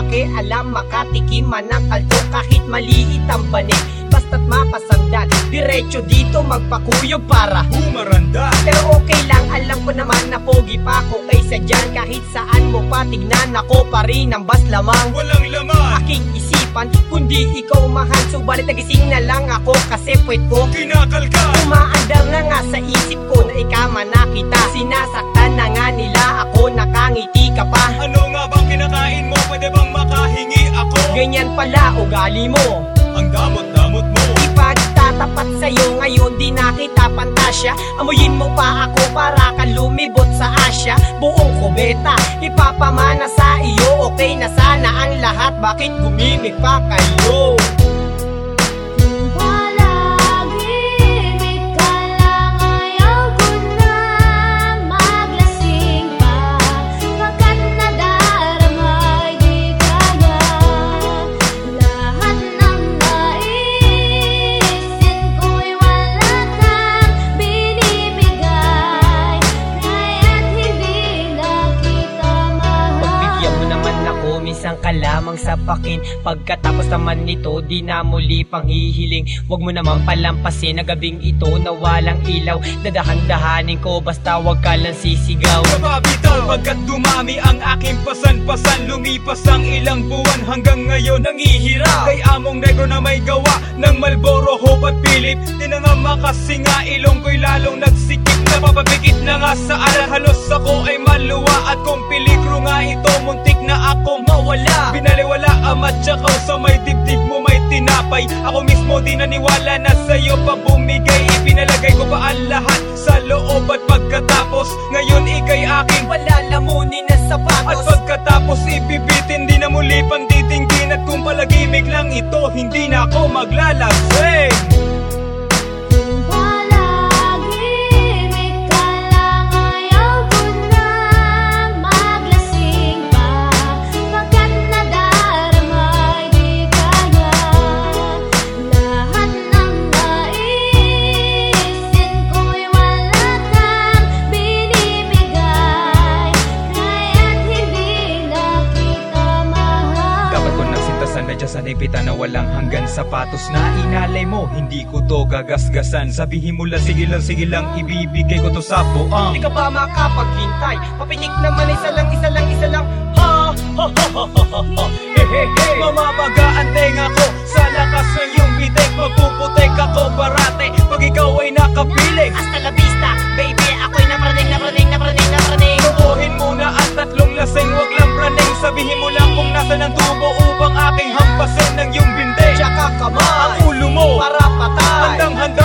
pakialam. Makatikim man ng kalto kahit maliit ang banig. Basta't mapasandal Diretso dito magpakuyog para Bumaranda Pero okay lang, alam ko naman na pogi pa ako. Kaysa dyan kahit saan mo patignan Ako pa rin ang bas lamang. Walang laman. Aking isipan, kundi ikaw mahal. Subalit nagising na lang ako kasi puwet ko Kinakalkal. Umaandar na nga sa isip ko na ikama na kita Sinasaktan na nga nila ako, nakangiti ugali mo. Ang damot-damot mo. Ipagtatapat sa'yo? Ngayon di na kita pantasya. Amuyin mo pa ako para ka lumibot sa Asya. Buong kubeta ipapamana sa iyo. Okay na sana ang lahat. Bakit gumimik pa kayo ako, minsan ka lamang sapakin Pagkatapos naman nito, di na muli pang hihiling Huwag mo naman palampasin na gabing ito na walang ilaw. Dadahan-dahanin ko, basta wag ka lang sisigaw. Kababitaw pagkat dumami ang aking pasan-pasan Lumipas ang ilang buwan hanggang ngayon nangihirap Kay among negro na may gawa ng Malboro, Hope at Philip Di na nga makasinga, ilong ko'y lalong nagsikip. Napapabikit na nga sa aral, halos ako ay maluwa At kung peligro nga ito, muntik na ako mawala Binaliwala ang matsakaw sa may dibdib mo may tinapay. Ako mismo di naniwala na sa'yo pa bumigay. Ipinalagay ko pa ang lahat sa loob at pagkatapos Ngayon ikay aking Palalamunin na at sapatos. Pagkatapos ibibitin di na muli pang titinggin At kung palagimik lang ito hindi na ako maglalasing dyan sa nipitan na walang hanggan Sapatos na inalay mo, hindi ko to gagasgasan Sabihin mo lang, sige lang, sige lang, ibibigay ko to sa buang Di ka ba makapaghintay? Papitik naman isa lang, isa lang, isa lang Ha! Ha! Ha! Ha! Ha! Ha! He! He! Tenga ko tanim Sabihin mo lang kung nasan ang tubo Upang aking hampasin ng iyong binte. Tsaka kamay. Ang ulo mo. Para patay. Handang handa